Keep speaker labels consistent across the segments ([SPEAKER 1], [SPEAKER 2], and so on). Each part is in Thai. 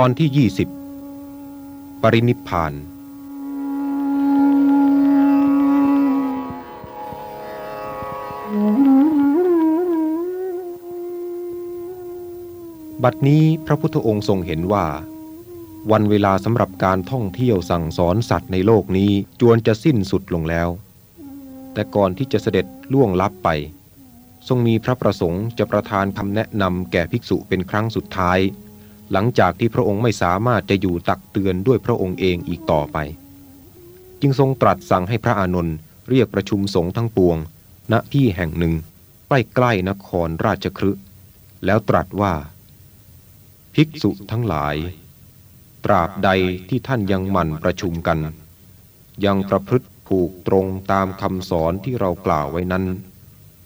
[SPEAKER 1] ตอนที่ 20 ปรินิพพาน บัดนี้พระพุทธองค์ทรงเห็นว่า วันเวลาสำหรับการท่องเที่ยวสั่งสอนสัตว์ในโลกนี้จวนจะสิ้นสุดลงแล้ว แต่ก่อนที่จะเสด็จล่วงลับไป ทรงมีพระประสงค์จะประทานคำแนะนำแก่ภิกษุเป็นครั้งสุดท้าย หลังจากที่พระองค์ไม่สามารถจะอยู่ตักเตือนด้วยพระองค์เองอีกต่อไป จึงทรงตรัสสั่งให้พระอานนท์เรียกประชุมสงฆ์ทั้งปวง ณที่แห่งหนึ่ง ใกล้ๆนครราชครึแล้วตรัสว่า ภิกษุทั้งหลาย ตราบใดที่ท่านยังหมั่นประชุมกัน ยังประพฤติผูกตรงตามคำสอนที่เรากล่าวไว้นั้น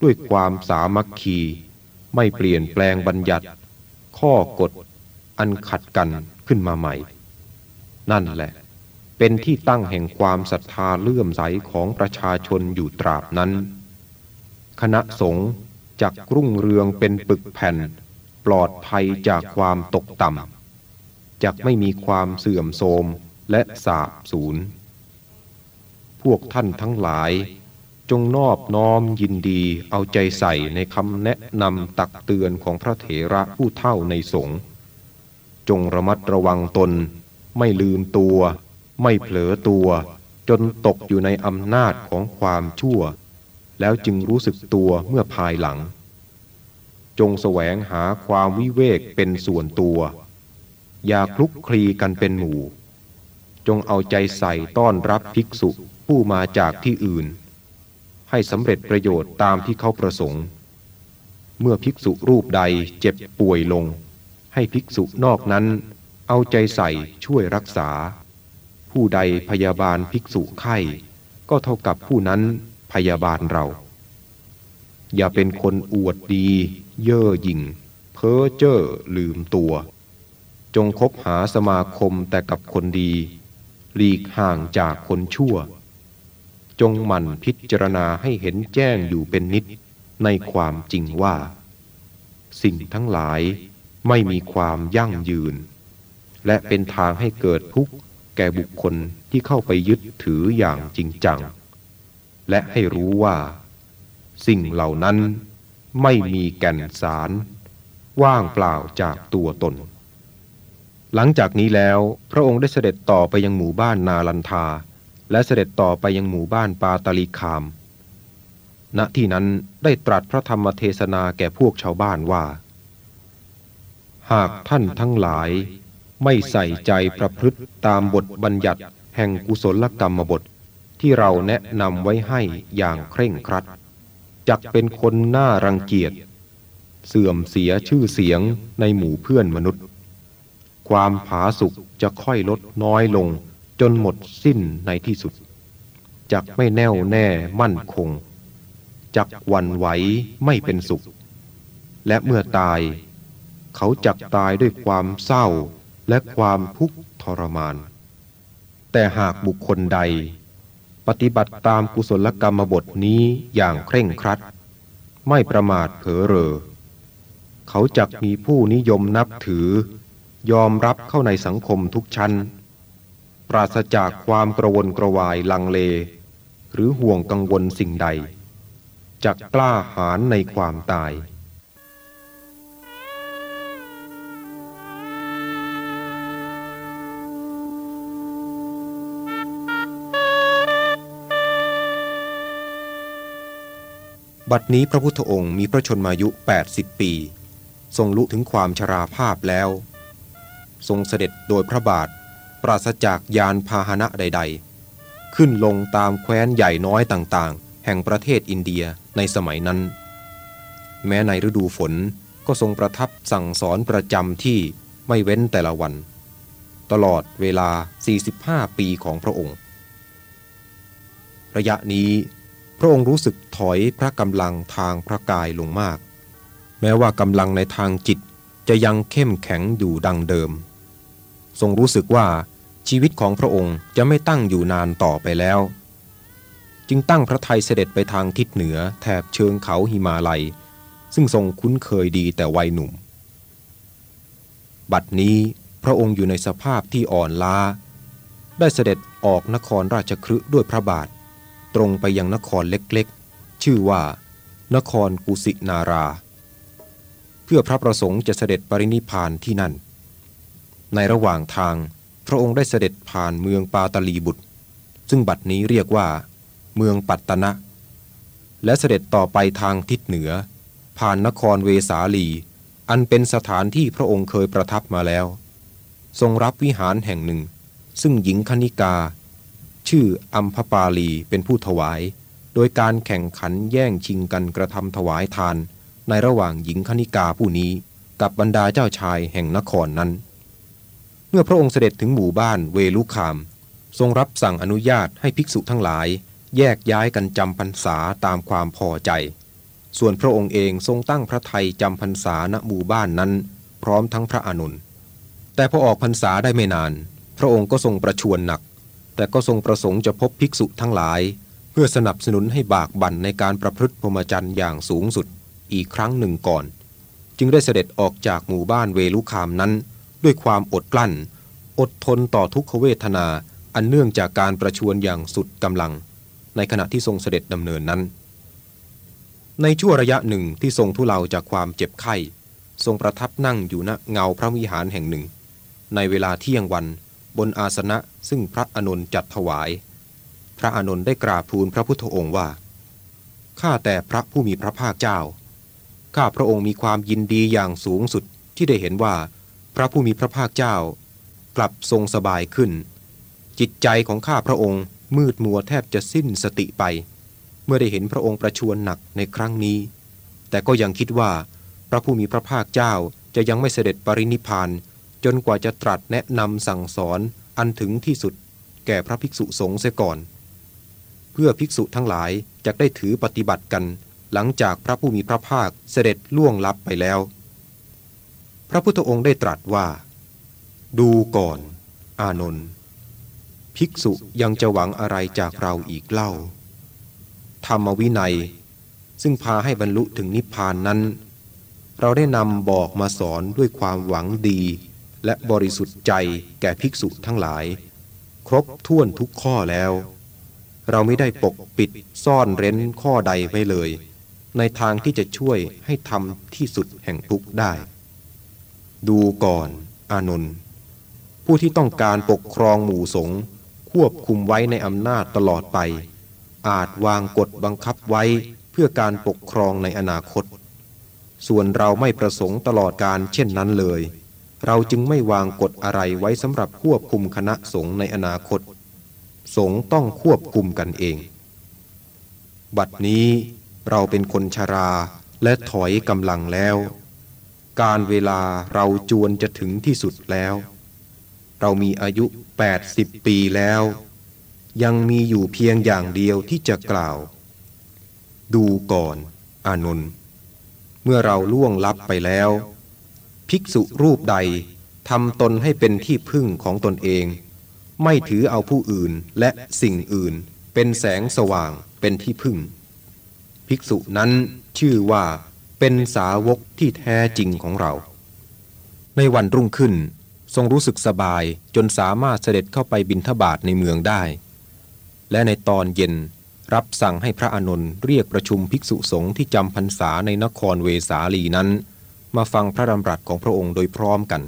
[SPEAKER 1] ด้วยความสามัคคี ไม่เปลี่ยนแปลงบัญญัติ ข้อกฎ อันขัดกันขึ้นมาใหม่ นั่นแหละ เป็นที่ตั้งแห่งความศรัทธาเลื่อมใสของประชาชนอยู่ตราบนั้น คณะสงฆ์จักรุ่งเรืองเป็นปึกแผ่น ปลอดภัยจากความตกต่ำจักไม่มีความเสื่อมโทรมและสาบสูญพวกท่านทั้งหลาย จงนอบน้อมยินดีเอาใจใส่ในคำแนะนำตักเตือนของพระเถระผู้เท่าในสงฆ์ จงระมัดระวังตน ไม่ลืมตัว ไม่เผลอตัว จนตกอยู่ในอำนาจของความชั่ว แล้วจึงรู้สึกตัวเมื่อภายหลัง จงแสวงหาความวิเวกเป็นส่วนตัว อย่าคลุกคลีกันเป็นหมู่ จงเอาใจใส่ต้อนรับภิกษุผู้มาจากที่อื่น ให้สำเร็จประโยชน์ตามที่เขาประสงค์ เมื่อภิกษุรูปใดเจ็บป่วยลง ให้ภิกษุนอกนั้น เอาใจใส่ช่วยรักษา ผู้ใดพยาบาลภิกษุไข้ ก็เท่ากับผู้นั้นพยาบาลเรา อย่าเป็นคนอวดดี เย่อหยิ่ง เพ้อเจ้อลืมตัว จงคบหาสมาคมแต่กับคนดี หลีกห่างจากคนชั่ว จงหมั่นพิจารณาให้เห็นแจ้งอยู่เป็นนิดในความจริงว่า สิ่งทั้งหลาย ไม่มีความยั่งยืน และเป็นทางให้เกิดทุกข์แก่บุคคลที่เข้าไปยึดถืออย่างจริงจัง และให้รู้ว่า สิ่งเหล่านั้นไม่มีแก่นสาร ว่างเปล่าจากตัวตน หลังจากนี้แล้วพระองค์ได้เสด็จต่อไปยังหมู่บ้านนาลันทา และเสด็จต่อไปยังหมู่บ้านปาตาลีคาม ณที่นั้นได้ตรัสพระธรรมเทศนาแก่พวกชาวบ้านว่า หากท่านทั้งหลาย ไม่ใส่ใจประพฤติตามบทบัญญัติแห่งกุศลกรรมบท ที่เราแนะนำไว้ให้อย่างเคร่งครัดจักเป็นคนหน้ารังเกียจ เสื่อมเสียชื่อเสียงในหมู่เพื่อนมนุษย์ ความผาสุกจะค่อยลดน้อยลงจนหมดสิ้นในที่สุดจักไม่แน่วแน่มั่นคงจักวันไหวไม่เป็นสุข และเมื่อตาย เขาจักตายด้วยความเศร้าและความทุกข์ทรมาน แต่หากบุคคลใด ปฏิบัติตามกุศลกรรมบทนี้อย่างเคร่งครัด ไม่ประมาทเผลอเรอ เขาจักมีผู้นิยมนับถือ ยอมรับเข้าในสังคมทุกชั้น ปราศจากความกระวนกระวายลังเล หรือห่วงกังวลสิ่งใด จักกล้าหาญในความตาย บัดนี้พระพุทธองค์มีพระชนมายุ 80 ปี ทรงลุถึงความชราภาพแล้ว ทรงเสด็จโดยพระบาท ปราศจากยานพาหนะใด ๆ ขึ้นลงตามแคว้นใหญ่น้อยต่างๆ แห่งประเทศอินเดียในสมัยนั้น แม้ในฤดูฝนก็ทรงประทับสั่งสอนประจำที่ไม่เว้นแต่ละวัน ตลอดเวลา 45 ปีของพระองค์ ระยะนี้ พระองค์รู้สึกถอยพระกำลังทางพระกายลงมาก แม้ว่ากำลังในทางจิตจะยังเข้มแข็งอยู่ดังเดิม ทรงรู้สึกว่าชีวิตของพระองค์จะไม่ตั้งอยู่นานต่อไปแล้ว จึงตั้งพระทัยเสด็จไปทางทิศเหนือแถบเชิงเขาหิมาลัย ซึ่งทรงคุ้นเคยดีแต่วัยหนุ่ม บัดนี้พระองค์อยู่ในสภาพที่อ่อนล้า ได้เสด็จออกนครราชครืด้วยพระบาท ตรงไปยังนครเล็กๆ ชื่อว่า นครกุสินารา เพื่อพระประสงค์จะเสด็จปรินิพานที่นั่น ในระหว่างทางพระองค์ได้เสด็จผ่านเมืองปาตลีบุตร ซึ่งบัดนี้เรียกว่า เมืองปัตตนะ และเสด็จต่อไปทางทิศเหนือ ผ่านนครเวสาลี อันเป็นสถานที่พระองค์เคยประทับมาแล้ว ทรงรับวิหารแห่งหนึ่ง ซึ่งหญิงคณิกา ชื่ออัมพปาลีเป็นผู้ถวาย โดยการแข่งขันแย่งชิงกันกระทำถวายทาน ในระหว่างหญิงคณิกาผู้นี้ กับบรรดาเจ้าชายแห่งนครนั้น เมื่อพระองค์เสด็จถึงหมู่บ้านเวลุคาม ทรงรับสั่งอนุญาตให้ภิกษุทั้งหลาย แยกย้ายกันจำพรรษาตามความพอใจ ส่วนพระองค์เองทรงตั้งพระไทยจำพรรษาณหมู่บ้านนั้น พร้อมทั้งพระอานนแต่พอออกพรรษาได้ไม่นาน พระองค์ก็ทรงประชวรหนัก แต่ก็ทรงประสงค์จะพบภิกษุทั้งหลาย เพื่อสนับสนุนให้บากบั่นในการประพฤติพรหมจรรย์อย่างสูงสุดอีกครั้งหนึ่งก่อน จึงได้เสด็จออกจากหมู่บ้านเวลุคามนั้น ด้วยความอดกลั้น อดทนต่อทุกขเวทนาอันเนื่องจากการประชวรอย่างสุดกำลัง ในขณะที่ทรงเสด็จดำเนินนั้น ในช่วงระยะหนึ่งที่ทรงทุเลาจากความเจ็บไข้ ทรงประทับนั่งอยู่ณเงาพระวิหารแห่งหนึ่ง ในเวลาเที่ยงวัน บนอาสนะซึ่งพระอานนท์จัดถวาย พระอานนท์ได้กราบทูลพระพุทธองค์ว่า ข้าแต่พระผู้มีพระภาคเจ้า ข้าพระองค์มีความยินดีอย่างสูงสุดที่ได้เห็นว่า พระผู้มีพระภาคเจ้ากลับทรงสบายขึ้น จิตใจของข้าพระองค์มืดมัวแทบจะสิ้นสติไป เมื่อได้เห็นพระองค์ประชวรหนักในครั้งนี้ แต่ก็ยังคิดว่า พระผู้มีพระภาคเจ้าจะยังไม่เสด็จปรินิพพาน จนกว่าจะตรัสแนะนำสั่งสอนอันถึงที่สุด แก่พระภิกษุสงฆ์เสียก่อน เพื่อภิกษุทั้งหลายจะได้ถือปฏิบัติกัน หลังจากพระผู้มีพระภาคเสด็จล่วงลับไปแล้ว พระพุทธองค์ได้ตรัสว่า ดูก่อน อานนท์ภิกษุยังจะหวังอะไรจากเราอีกเล่า ธรรมวินัย ซึ่งพาให้บรรลุถึงนิพพานนั้น เราได้นำบอกมาสอนด้วยความหวังดี และบริสุทธิ์ใจแก่ภิกษุทั้งหลาย ครบถ้วนทุกข้อแล้ว เราไม่ได้ปกปิดซ่อนเร้นข้อใดไว้เลย ในทางที่จะช่วยให้ทำที่สุดแห่งทุกได้ ดูก่อน อานนท์ผู้ที่ต้องการปกครองหมู่สงฆ์ควบคุมไว้ในอำนาจตลอดไป อาจวางกฎบังคับไว้เพื่อการปกครองในอนาคต ส่วนเราไม่ประสงค์ตลอดการเช่นนั้นเลย เราจึงไม่วางกฎอะไรไว้สำหรับควบคุมคณะสงฆ์ในอนาคต สงฆ์ต้องควบคุมกันเอง บัดนี้เราเป็นคนชราและถอยกำลังแล้ว การเวลาเราจวนจะถึงที่สุดแล้ว เรามีอายุ 80 ปีแล้ว ยังมีอยู่เพียงอย่างเดียวที่จะกล่าว ดูก่อน อานนท์เมื่อเราล่วงลับไปแล้ว ภิกษุรูปใดทำตนให้เป็นที่พึ่งของตนเอง ไม่ถือเอาผู้อื่นและสิ่งอื่น เป็นแสงสว่างเป็นที่พึ่ง ภิกษุนั้นชื่อว่าเป็นสาวกที่แท้จริงของเรา ในวันรุ่งขึ้นทรงรู้สึกสบายจนสามารถเสด็จเข้าไปบินทบาทในเมืองได้ และในตอนเย็นรับสั่งให้พระอานนท์เรียกประชุมภิกษุสงฆ์ที่จำพรรษาในนครเวสาลีนั้น มาฟังพระดำรัสของพระองค์โดยพร้อมกัน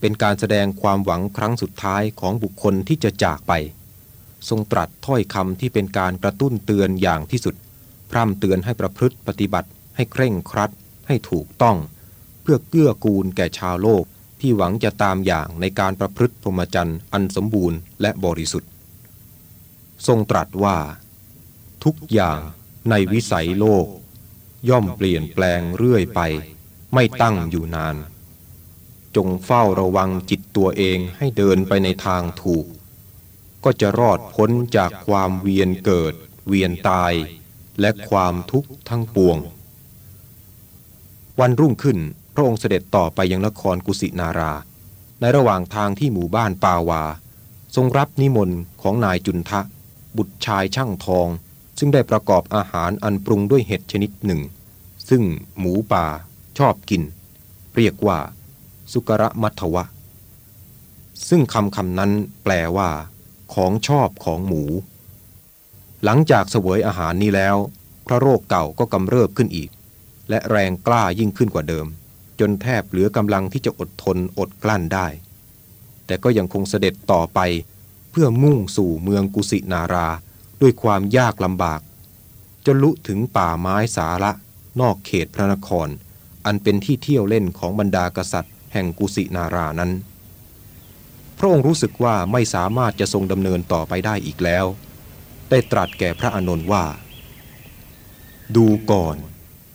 [SPEAKER 1] เป็นการแสดงความหวังครั้งสุดท้ายของบุคคลที่จะจากไป ทรงตรัสถ้อยคำที่เป็นการกระตุ้นเตือนอย่างที่สุด พร่ำเตือนให้ประพฤติปฏิบัติ ให้เคร่งครัด ให้ถูกต้อง เพื่อเกื้อกูลแก่ชาวโลกที่หวังจะตามอย่างในการประพฤติพรหมจรรย์อันสมบูรณ์และบริสุทธิ์ ทรงตรัสว่า ทุกอย่างในวิสัยโลก ย่อมเปลี่ยนแปลงเรื่อยไป ไม่ตั้งอยู่นาน จงเฝ้าระวังจิตตัวเองให้เดินไปในทางถูก ก็จะรอดพ้นจากความเวียนเกิด เวียนตาย และความทุกข์ทั้งปวง วันรุ่งขึ้นพระองค์เสด็จต่อไปยังนครกุสินารา ในระหว่างทางที่หมู่บ้านปาวา ทรงรับนิมนต์ของนายจุนทะ บุตรชายช่างทอง ซึ่งได้ประกอบอาหารอันปรุงด้วยเห็ดชนิดหนึ่ง ซึ่งหมูป่า ชอบกิน เรียกว่า สุกระมัทวะ ซึ่งคำคำนั้นแปลว่า ของชอบของหมู หลังจากเสวยอาหารนี้แล้ว พระโรคเก่าก็กำเริบขึ้นอีก และแรงกล้ายิ่งขึ้นกว่าเดิม จนแทบเหลือกำลังที่จะอดทนอดกลั้นได้ แต่ก็ยังคงเสด็จต่อไป เพื่อมุ่งสู่เมืองกุสินาราด้วยความยากลำบากจนลุถึงป่าไม้สาระนอกเขตพระนคร อันเป็นที่เที่ยวเล่นของบรรดากษัตริย์ แห่งกุสินารานั้น พระองค์รู้สึกว่าไม่สามารถจะทรงดำเนินต่อไปได้อีกแล้ว ได้ตรัสแก่พระอานนท์ว่า ดูก่อน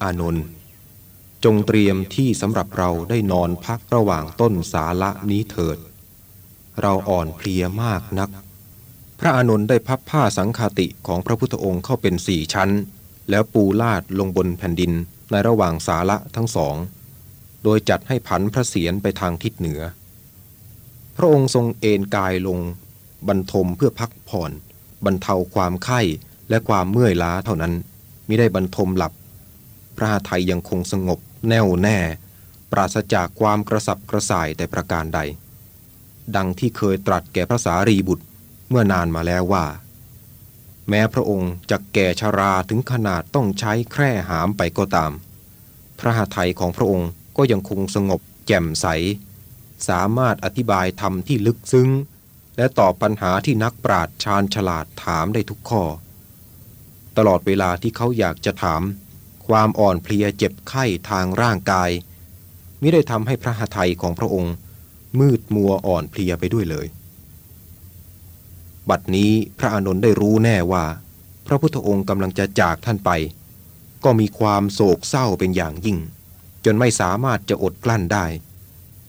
[SPEAKER 1] อานนท์จงเตรียมที่สำหรับเราได้นอนพักระหว่างต้นสาละนี้เถิด เราอ่อนเพลียมากนัก พระอานนท์ได้พับผ้าสังคาติของพระพุทธองค์เข้าเป็นสี่ชั้น แล้วปูลาดลงบนแผ่นดิน ในระหว่างสาละทั้งสอง โดยจัดให้ผันพระเศียรไปทางทิศเหนือ พระองค์ทรงเอนกายลง บรรทมเพื่อพักผ่อน บรรเทาความไข้และความเมื่อยล้าเท่านั้นมิได้บรรทมหลับ พระหทัยยังคงสงบแน่วแน่ ปราศจากความกระสับกระส่ายแต่ประการใด ดังที่เคยตรัสแก่พระสารีบุตรเมื่อนานมาแล้วว่า แม้พระองค์จะแก่ชาราถึงขนาดต้องใช้แคร่หามไปก็ตาม พระหทัยของพระองค์ก็ยังคงสงบแจ่มใส สามารถอธิบายธรรมที่ลึกซึ้ง และตอบปัญหาที่นักปราชญ์ชาญฉลาดถามได้ทุกข้อ ตลอดเวลาที่เขาอยากจะถาม ความอ่อนเพลียเจ็บไข้ทางร่างกาย ไม่ได้ทำให้พระหทัยของพระองค์ มืดมัวอ่อนเพลียไปด้วยเลย บัดนี้พระอานนท์ได้รู้แน่ว่า พระพุทธองค์กำลังจะจากท่านไป ก็มีความโศกเศร้าเป็นอย่างยิ่ง จนไม่สามารถจะอดกลั้นได้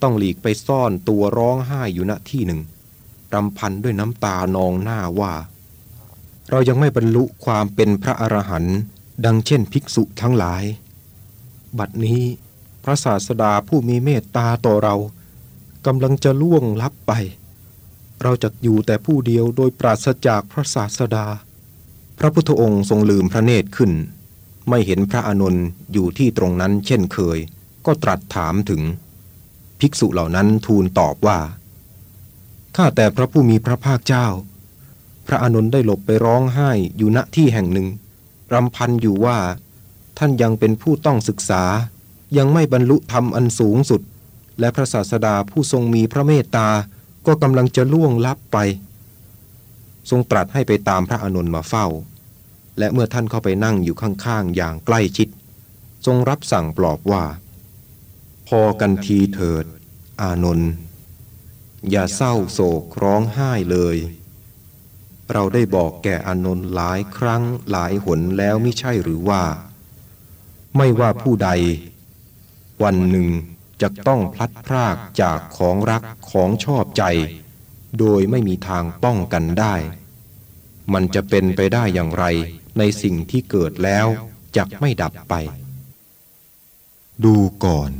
[SPEAKER 1] ต้องหลีกไปซ่อนตัวร้องไห้อยู่ณที่หนึ่งรำพันด้วยน้ำตานองหน้าว่า เรายังไม่บรรลุความเป็นพระอรหันต์ดังเช่นภิกษุทั้งหลาย บัดนี้พระศาสดาผู้มีเมตตาต่อเรากำลังจะล่วงลับไป เราจะอยู่แต่ผู้เดียวโดยปราศจากพระศาสดา พระพุทธองค์ทรงลืมพระเนตรขึ้น ไม่เห็นพระอานนท์อยู่ที่ตรงนั้นเช่นเคย ก็ตรัสถามถึง ภิกษุเหล่านั้นทูลตอบว่า ข้าแต่พระผู้มีพระภาคเจ้า พระอานนท์ได้หลบไปร้องไห้อยู่ณที่แห่งหนึ่งรำพันอยู่ว่า ท่านยังเป็นผู้ต้องศึกษา ยังไม่บรรลุธรรมอันสูงสุด และพระศาสดาผู้ทรงมีพระเมตตา ก็กำลังจะล่วงลับไป ทรงตรัสให้ไปตามพระอานนท์มาเฝ้า และเมื่อท่านเข้าไปนั่งอยู่ข้างๆ อย่างใกล้ชิด ทรงรับสั่งปลอบว่า พอกันทีเถิด อานนท์อย่าเศร้าโศกร้องไห้เลย เราได้บอกแก่อานนท์หลายครั้งหลายหนแล้วไม่ใช่หรือว่า ไม่ว่าผู้ใด วันหนึ่ง จะต้องพลัดพรากจากของรักของชอบใจ โดยไม่มีทางป้องกันได้ มันจะเป็นไปได้อย่างไรในสิ่งที่เกิดแล้วจะไม่ดับไป ดูก่อน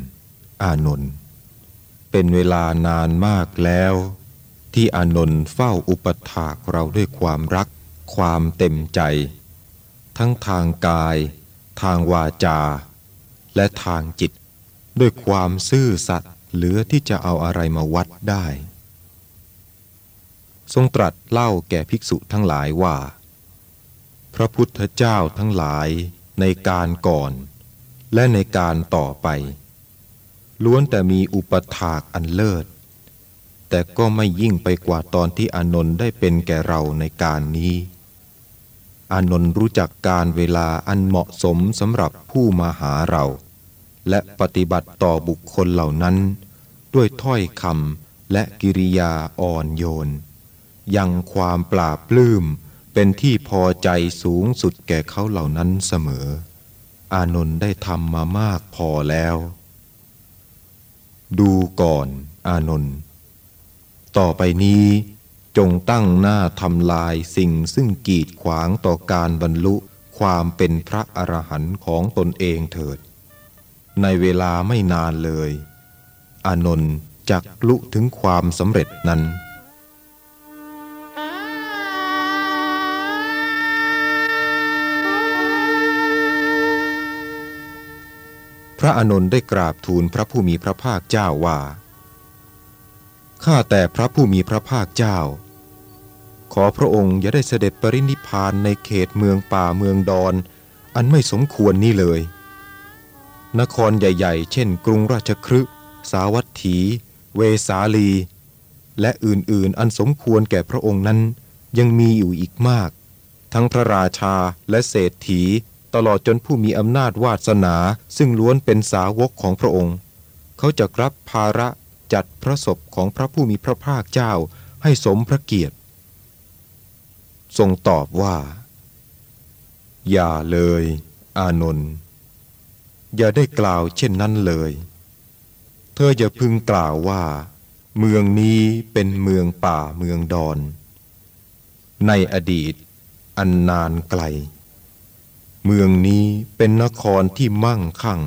[SPEAKER 1] อานนท์เป็นเวลานานมากแล้ว ที่อานนท์เฝ้าอุปถากเราด้วยความรัก ความเต็มใจ ทั้งทางกาย ทางวาจา และทางจิต ด้วยความซื่อสัตย์เหลือที่จะเอาอะไรมาวัดได้ ทรงตรัสเล่าแก่ภิกษุทั้งหลายว่า พระพุทธเจ้าทั้งหลายในการก่อน และในการต่อไป ล้วนแต่มีอุปถากอันเลิศ แต่ก็ไม่ยิ่งไปกว่าตอนที่อานนท์ได้เป็นแก่เราในการนี้อานนท์รู้จักการเวลาอันเหมาะสมสำหรับผู้มาหาเรา และปฏิบัติต่อบุคคลเหล่านั้น ด้วยถ้อยคำและกิริยาอ่อนโยน ยังความปราบปลื้มเป็นที่พอใจสูงสุดแก่เขาเหล่านั้นเสมอ อานนท์ได้ทำมามากพอแล้ว ดูก่อนอานนท์ต่อไปนี้จงตั้งหน้าทำลายสิ่งซึ่งกีดขวางต่อการบรรลุความเป็นพระอรหันต์ของตนเองเถิด ในเวลาไม่นานเลย อานนท์จักลุถึงความสำเร็จนั้น พระอานนท์ได้กราบทูลพระผู้มีพระภาคเจ้าว่า ข้าแต่พระผู้มีพระภาคเจ้า ขอพระองค์อย่าได้เสด็จปรินิพานในเขตเมืองป่าเมืองดอน อันไม่สมควรนี้เลย นครใหญ่ๆ เช่น กรุงราชครึสาวัตถี เวสาลี และอื่นๆ อันสมควรแก่พระองค์นั้น ยังมีอยู่อีกมาก ทั้งพระราชาและเศรษฐี ตลอดจนผู้มีอำนาจวาสนาซึ่งล้วนเป็นสาวกของพระองค์ เขาจะรับภาระจัดพระศพของพระผู้มีพระภาคเจ้าให้สมพระเกียรติ ทรงตอบว่า อย่าเลย อานนท์ อย่าได้กล่าวเช่นนั้นเลย เธออย่าพึงกล่าวว่า เมืองนี้เป็นเมืองป่าเมืองดอน ในอดีต อันนานไกล เมืองนี้เป็นนครที่มั่งคั่ง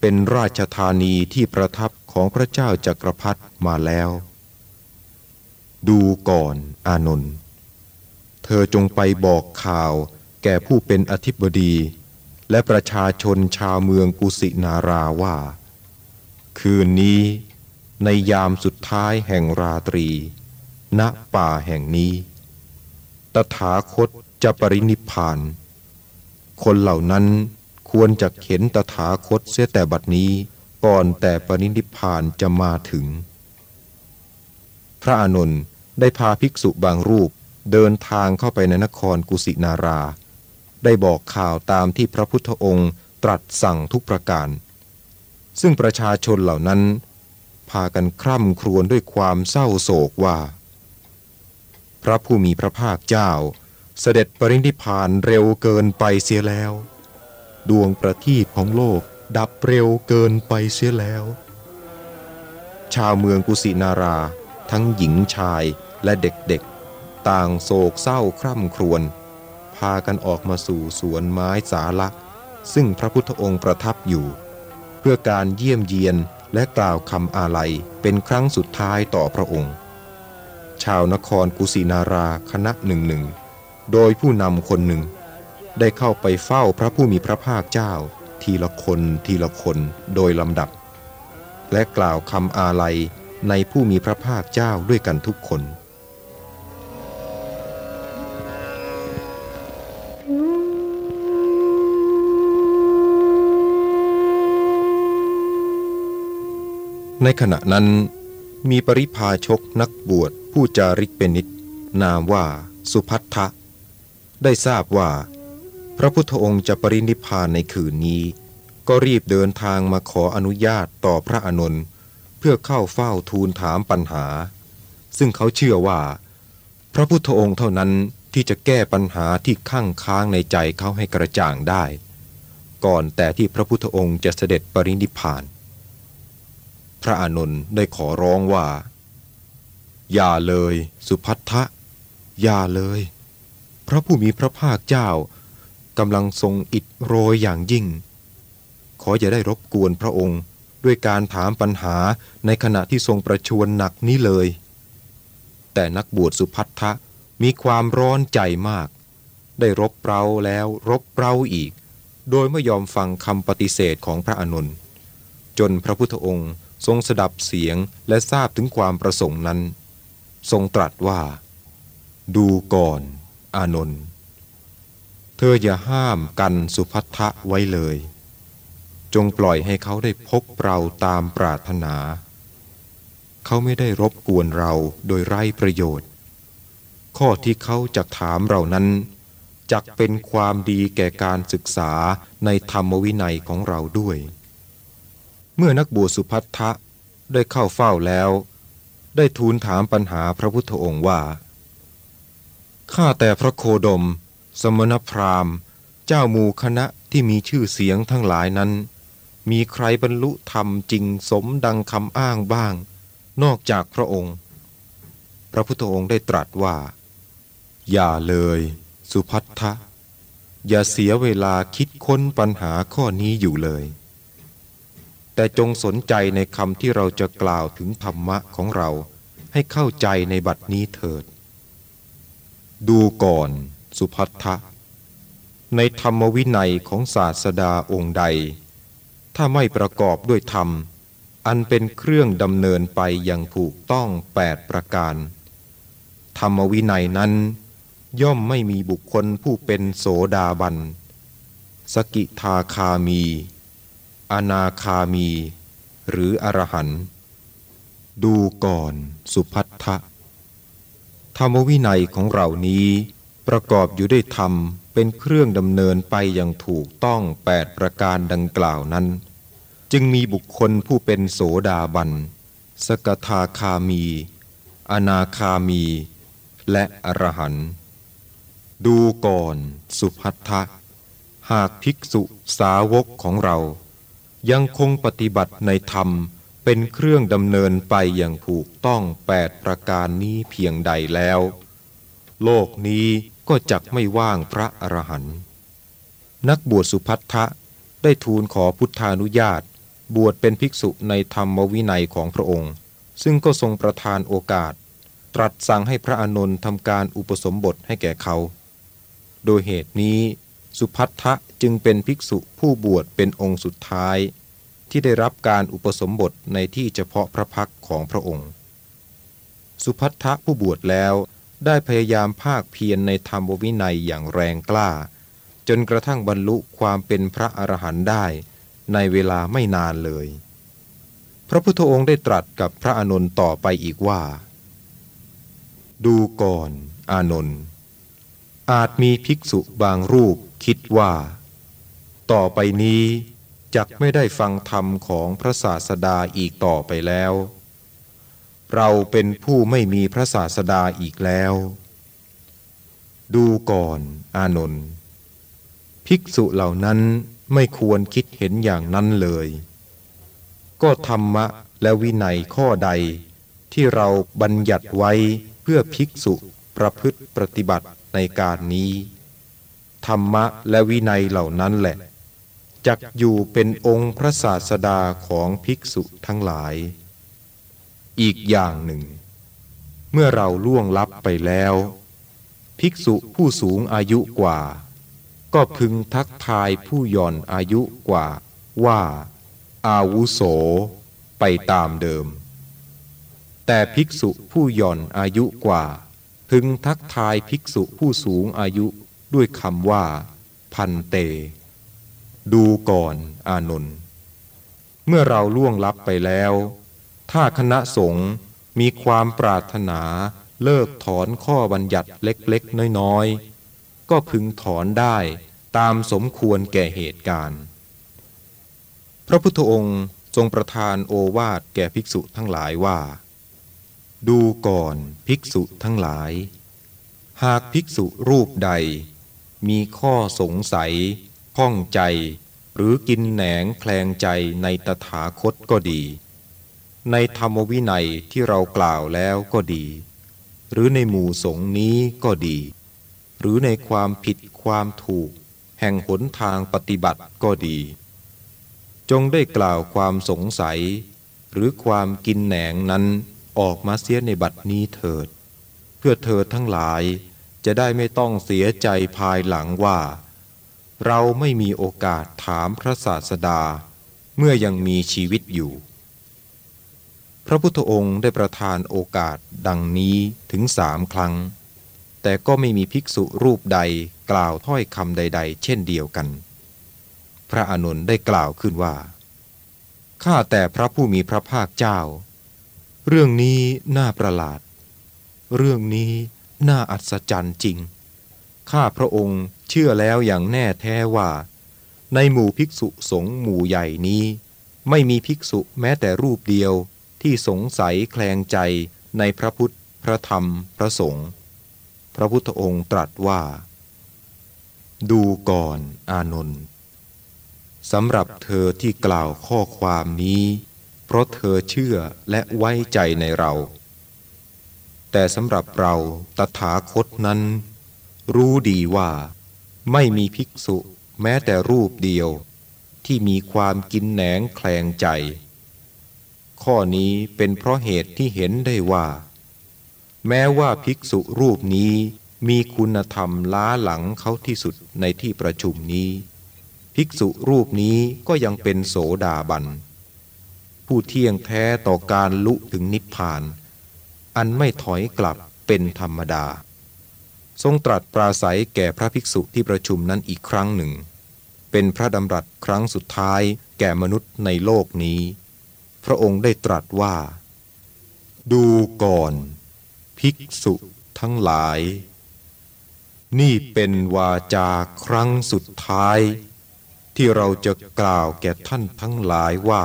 [SPEAKER 1] เป็นราชธานีที่ประทับของพระเจ้าจักรพรรดิมาแล้ว ดูก่อนอานนท์เธอจงไปบอกข่าวแก่ผู้เป็นอธิบดี และประชาชนชาวเมืองกุสินาราว่า คืนนี้ในยามสุดท้ายแห่งราตรี ณป่าแห่งนี้ ตถาคตจะปรินิพาน คนเหล่านั้นควรจะเห็นตถาคตเสียแต่บัดนี้ก่อนแต่ปรินิพพานจะมาถึง พระอานนท์ได้พาภิกษุบางรูปเดินทางเข้าไปในนครกุสินารา ได้บอกข่าวตามที่พระพุทธองค์ตรัสสั่งทุกประการ ซึ่งประชาชนเหล่านั้น พากันคร่ำครวญด้วยความเศร้าโศกว่า พระผู้มีพระภาคเจ้า เสด็จปรินิพพานเร็วเกินไปเสียแล้ว ดวงประทีปของโลกดับเร็วเกินไปเสียแล้ว ชาวเมืองกุสินารา ทั้งหญิงชายและเด็กๆ ต่างโศกเศร้าคร่ำครวญ พากันออกมาสู่สวนไม้สาละ ซึ่งพระพุทธองค์ประทับอยู่ เพื่อการเยี่ยมเยียนและกล่าวคำอาลัยเป็นครั้งสุดท้ายต่อพระองค์ ชาวนครกุสินาราคณะหนึ่งหนึ่งโดยผู้นำคนหนึ่ง ได้เข้าไปเฝ้าพระผู้มีพระภาคเจ้า ทีละคนทีละคนโดยลำดับ และกล่าวคำอาลัยในผู้มีพระภาคเจ้าด้วยกันทุกคน ในขณะนั้นมีปริพาชกนักบวชผู้จาริกเป็นนิดนามว่าสุพัทธะ ได้ทราบว่า พระพุทธองค์จะปรินิพพานในคืนนี้ ก็รีบเดินทางมาขออนุญาตต่อพระอานนท์เพื่อเข้าเฝ้าทูลถามปัญหา ซึ่งเขาเชื่อว่า พระพุทธองค์เท่านั้นที่จะแก้ปัญหาที่ข้างค้างในใจเขาให้กระจ่างได้ ก่อนแต่ที่พระพุทธองค์จะเสด็จปรินิพพาน พระอานนท์ได้ขอร้องว่า อย่าเลยสุพัทธะ อย่าเลย พระผู้มีพระภาคเจ้ากำลังทรงอิดโรยอย่างยิ่ง ขออย่าได้รบกวนพระองค์ด้วยการถามปัญหาในขณะที่ทรงประชวรหนักนี้เลย แต่นักบวชสุพัทธะมีความร้อนใจมาก ได้รบเร้าแล้วรบเร้าอีก โดยไม่ยอมฟังคำปฏิเสธของพระอนุนจนพระพุทธองค์ ทรงสดับเสียงและทราบถึงความประสงค์นั้น ทรงตรัสว่า ดูก่อน อานนท์เธออย่าห้ามกันสุพัทธะไว้เลย จงปล่อยให้เขาได้พบเราตามปรารถนา เขาไม่ได้รบกวนเราโดยไร้ประโยชน์ ข้อที่เขาจะถามเรานั้นจักเป็นความดีแก่การศึกษาในธรรมวินัยของเราด้วย เมื่อนักบวชสุพัทธะได้เข้าเฝ้าแล้ว ได้ทูลถามปัญหาพระพุทธองค์ว่า ข้าแต่พระโคดม สมณพราหมณ์ เจ้าหมู่คณะที่มีชื่อเสียงทั้งหลายนั้น มีใครบรรลุธรรมจริงสมดังคำอ้างบ้าง นอกจากพระองค์ พระพุทธองค์ได้ตรัสว่า อย่าเลย สุพัทธะอย่าเสียเวลาคิดค้นปัญหาข้อนี้อยู่เลย แต่จงสนใจในคำที่เราจะกล่าวถึงธรรมะของเราให้เข้าใจในบัดนี้เถิด ดูก่อน สุพัทธะ ในธรรมวินัยของศาสดาองค์ใด ถ้าไม่ประกอบด้วยธรรม อันเป็นเครื่องดำเนินไปอย่างถูกต้องแปดประการ ธรรมวินัยนั้น ย่อมไม่มีบุคคลผู้เป็นโสดาบัน สกิทาคามี อนาคามี หรืออรหันต์ดูก่อนสุพัทธะธรรมวินัยของเรานี้ ประกอบอยู่ด้วยธรรมเป็นเครื่องดำเนินไปอย่างถูกต้องแปดประการดังกล่าวนั้น จึงมีบุคคลผู้เป็นโสดาบัน สกทาคามี อนาคามี และอรหันต์ดูก่อนสุพัทธะหากภิกษุสาวกของเรา ยังคงปฏิบัติในธรรมเป็นเครื่องดำเนินไปอย่างถูกต้องแปดประการนี้เพียงใดแล้ว โลกนี้ก็จักไม่ว่างพระอรหันต์นักบวชสุพัทธะได้ทูลขอพุทธานุญาต บวชเป็นภิกษุในธรรมวินัยของพระองค์ ซึ่งก็ทรงประทานโอกาส ตรัสสั่งให้พระอานนท์ทำการอุปสมบทให้แก่เขา โดยเหตุนี้สุพัทธะ จึงเป็นภิกษุผู้บวชเป็นองค์สุดท้าย ที่ได้รับการอุปสมบทในที่เฉพาะพระพักของพระองค์ สุพัทธะผู้บวชแล้วได้พยายามภาคเพียรในธรรมวินัยอย่างแรงกล้า จนกระทั่งบรรลุความเป็นพระอรหันต์ได้ในเวลาไม่นานเลย พระพุทธองค์ได้ตรัสกับพระอานนท์ต่อไปอีกว่า ดูก่อน อานนท์อาจมีภิกษุบางรูปคิดว่า ต่อไปนี้จักไม่ได้ฟังธรรมของพระศาสดาอีกต่อไปแล้ว เราเป็นผู้ไม่มีพระศาสดาอีกแล้ว ดูก่อนอานนท์ภิกษุเหล่านั้นไม่ควรคิดเห็นอย่างนั้นเลย ก็ธรรมะและวินัยข้อใดที่เราบัญญัติไว้เพื่อภิกษุประพฤติปฏิบัติในการนี้ ธรรมะและวินัยเหล่านั้นแหละ จักอยู่เป็นองค์พระศาสดาของภิกษุทั้งหลาย อีกอย่างหนึ่ง เมื่อเราล่วงลับไปแล้ว ภิกษุผู้สูงอายุกว่า ก็พึงทักทายผู้ย่อนอายุกว่าว่า อาวุโส ไปตามเดิม แต่ภิกษุผู้ย่อนอายุกว่า พึงทักทายภิกษุผู้สูงอายุด้วยคำว่า พันเต ดูก่อนอานนท์เมื่อเราล่วงลับไปแล้ว ถ้าคณะสงฆ์มีความปรารถนาเลิกถอนข้อบัญญัติเล็กๆ น้อยๆ ก็พึงถอนได้ตามสมควรแก่เหตุการณ์ พระพุทธองค์ทรงประทานโอวาทแก่ภิกษุทั้งหลายว่า ดูก่อนภิกษุทั้งหลาย หากภิกษุรูปใด มีข้อสงสัย ข้องใจ หรือกินแหนงแคลงใจในตถาคตก็ดี ในธรรมวินัยที่เรากล่าวแล้วก็ดี หรือในหมู่สงนี้ก็ดี หรือในความผิดความถูก แห่งหนทางปฏิบัติก็ดี จงได้กล่าวความสงสัย หรือความกินแหนงนั้นออกมาเสียในบัดนี้เถิด เพื่อเธอทั้งหลายจะได้ไม่ต้องเสียใจภายหลังว่า เราไม่มีโอกาสถามพระศาสดา เมื่อยังมีชีวิตอยู่ พระพุทธองค์ได้ประทานโอกาสดังนี้ถึงสามครั้ง แต่ก็ไม่มีภิกษุรูปใดกล่าวถ้อยคำใด ๆ เช่นเดียวกัน พระอนุนได้กล่าวขึ้นว่า ข้าแต่พระผู้มีพระภาคเจ้า เรื่องนี้น่าประหลาด เรื่องนี้น่าอัศจรรย์จริง ข้าพระองค์ เชื่อแล้วอย่างแน่แท้ว่า ในหมู่ภิกษุสงฆ์หมู่ใหญ่นี้ ไม่มีภิกษุแม้แต่รูปเดียวที่สงสัยแคลงใจในพระพุทธ พระธรรม พระสงฆ์พระพุทธองค์ตรัสว่า ดูก่อนอานนท์สำหรับเธอที่กล่าวข้อความนี้ เพราะเธอเชื่อและไว้ใจในเรา แต่สำหรับเราตถาคตนั้น รู้ดีว่า ไม่มีภิกษุแม้แต่รูปเดียว ที่มีความกินแหนงแคลงใจ ข้อนี้เป็นเพราะเหตุที่เห็นได้ว่า แม้ว่าภิกษุรูปนี้มีคุณธรรมล้าหลังเขาที่สุดในที่ประชุมนี้ ภิกษุรูปนี้ก็ยังเป็นโสดาบัน ผู้เที่ยงแท้ต่อการลุถึงนิพพาน อันไม่ถอยกลับเป็นธรรมดา ทรงตรัสปราศัยแก่พระภิกษุที่ประชุมนั้นอีกครั้งหนึ่ง เป็นพระดำรัสครั้งสุดท้ายแก่มนุษย์ในโลกนี้ พระองค์ได้ตรัสว่า ดูก่อน ภิกษุทั้งหลาย นี่เป็นวาจาครั้งสุดท้าย ที่เราจะกล่าวแก่ท่านทั้งหลายว่า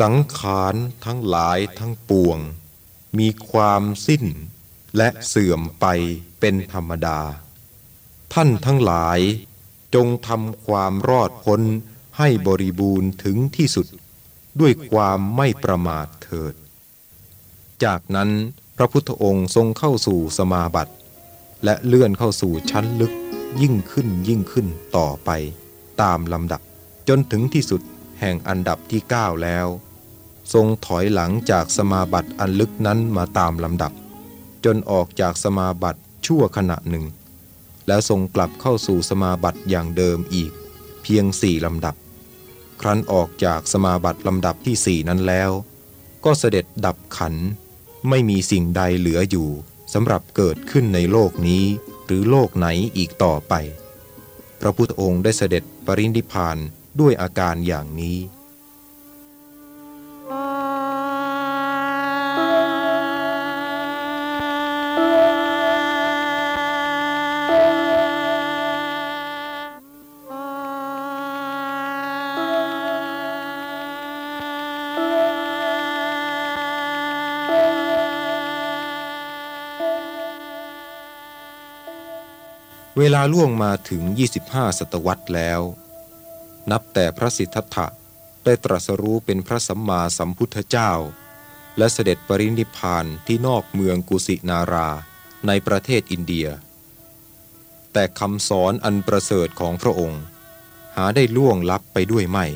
[SPEAKER 1] สังขารทั้งหลายทั้งปวง มีความสิ้น และเสื่อมไปเป็นธรรมดา ท่านทั้งหลายจงทำความรอดพ้นให้บริบูรณ์ถึงที่สุด ด้วยความไม่ประมาทเถิด จากนั้นพระพุทธองค์ทรงเข้าสู่สมาบัติ และเลื่อนเข้าสู่ชั้นลึกยิ่งขึ้นยิ่งขึ้นต่อไป ตามลำดับจนถึงที่สุดแห่งอันดับที่เก้าแล้ว ทรงถอยหลังจากสมาบัติอันลึกนั้นมาตามลำดับ จนออกจากสมาบัติชั่วขณะหนึ่ง แล้วทรงกลับเข้าสู่สมาบัติอย่างเดิมอีก เพียงสี่ลำดับ ครั้นออกจากสมาบัติลำดับที่สี่นั้นแล้ว ก็เสด็จดับขัน ไม่มีสิ่งใดเหลืออยู่สำหรับเกิดขึ้นในโลกนี้หรือโลกไหนอีกต่อไป พระพุทธองค์ได้เสด็จปรินิพานด้วยอาการอย่างนี้ เวลาล่วงมาถึง 25 ศตวรรษแล้ว นับแต่พระสิทธัตถะได้ตรัสรู้เป็นพระสัมมาสัมพุทธเจ้า และเสด็จปรินิพพานที่นอกเมืองกุสินาราในประเทศอินเดีย แต่คำสอนอันประเสริฐของพระองค์ หาได้ล่วงลับไปด้วยไม่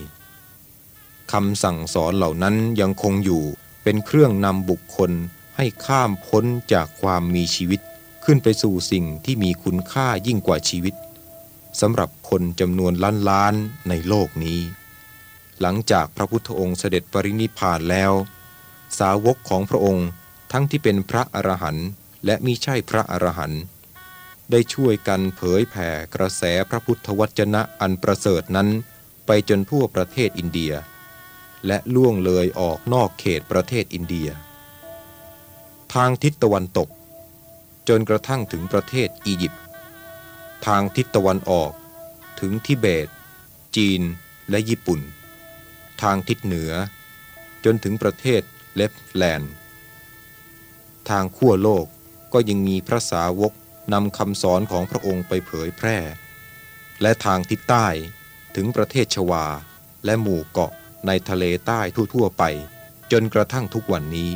[SPEAKER 1] คำสั่งสอนเหล่านั้นยังคงอยู่เป็นเครื่องนำบุคคลให้ข้ามพ้นจากความมีชีวิต ขึ้นไปสู่สิ่งที่มีคุณค่ายิ่งกว่าชีวิตสำหรับคนจำนวนล้านล้านในโลกนี้ หลังจากพระพุทธองค์เสด็จปรินิพานแล้ว สาวกของพระองค์ทั้งที่เป็นพระอรหันต์และมิใช่พระอรหันต์ได้ช่วยกันเผยแผ่กระแสพระพุทธวจนะอันประเสริฐนั้น ไปจนทั่วประเทศอินเดีย และล่วงเลยออกนอกเขตประเทศอินเดีย ทางทิศตะวันตก จนกระทั่งถึงประเทศอียิปต์ทางทิศตะวันออก ถึงทิเบต จีนและญี่ปุ่น ทางทิศเหนือ จนถึงประเทศเลฟแลนด์ ทางขั้วโลกก็ยังมีพระสาวกนำคำสอนของพระองค์ไปเผยแพร่ และทางทิศใต้ถึงประเทศชวา และหมู่เกาะในทะเลใต้ทั่วๆไป จนกระทั่งทุกวันนี้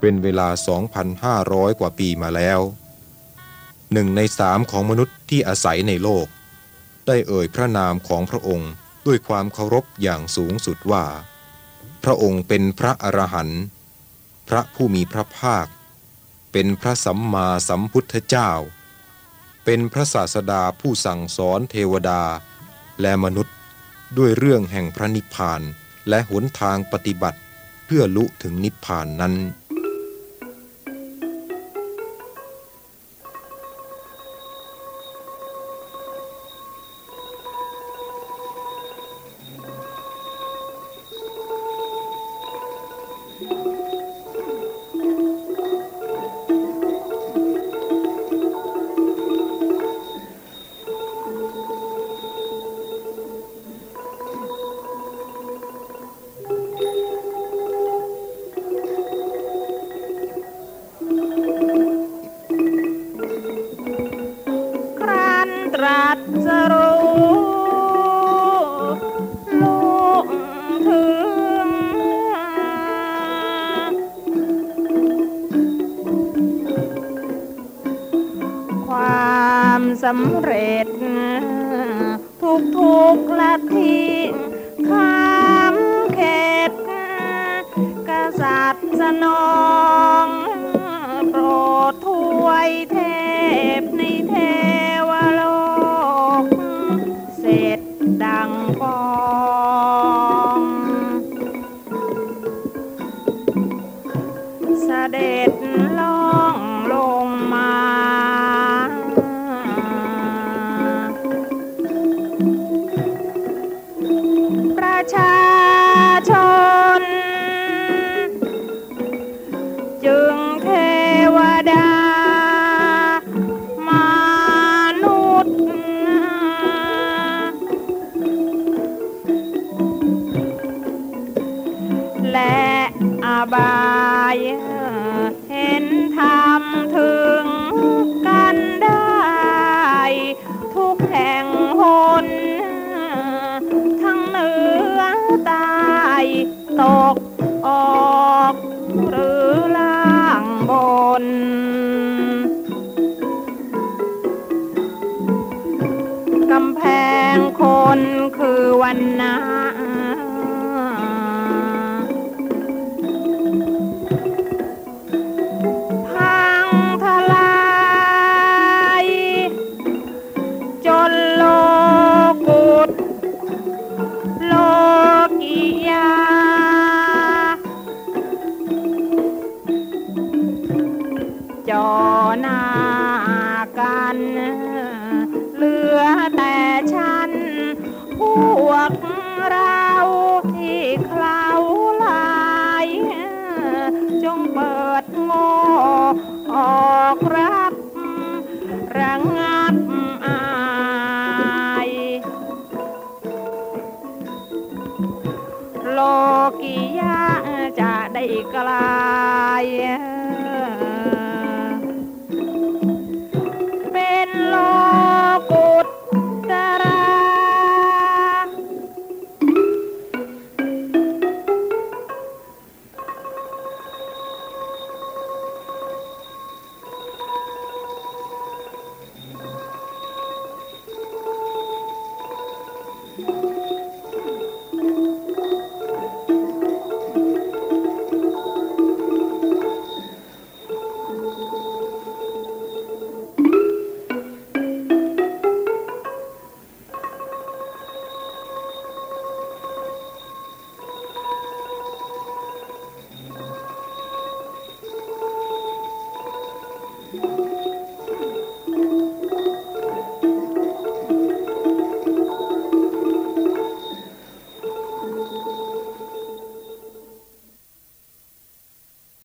[SPEAKER 1] เป็นเวลา 2,500 กว่าปีมาแล้วหนึ่งในสามของมนุษย์ที่อาศัยในโลก ได้เอ่ยพระนามของพระองค์ด้วยความเคารพอย่างสูงสุดว่า พระองค์เป็นพระอรหันต์พระผู้มีพระภาค เป็นพระสัมมาสัมพุทธเจ้า เป็นพระศาสดาผู้สั่งสอนเทวดา และมนุษย์ด้วยเรื่องแห่งพระนิพพานและหนทางปฏิบัติเพื่อลุถึงนิพพานนั้น
[SPEAKER 2] กละทิ้งข้ามเขตกษัตริย์สนอง โปรดถวยเท ตก 一个啦耶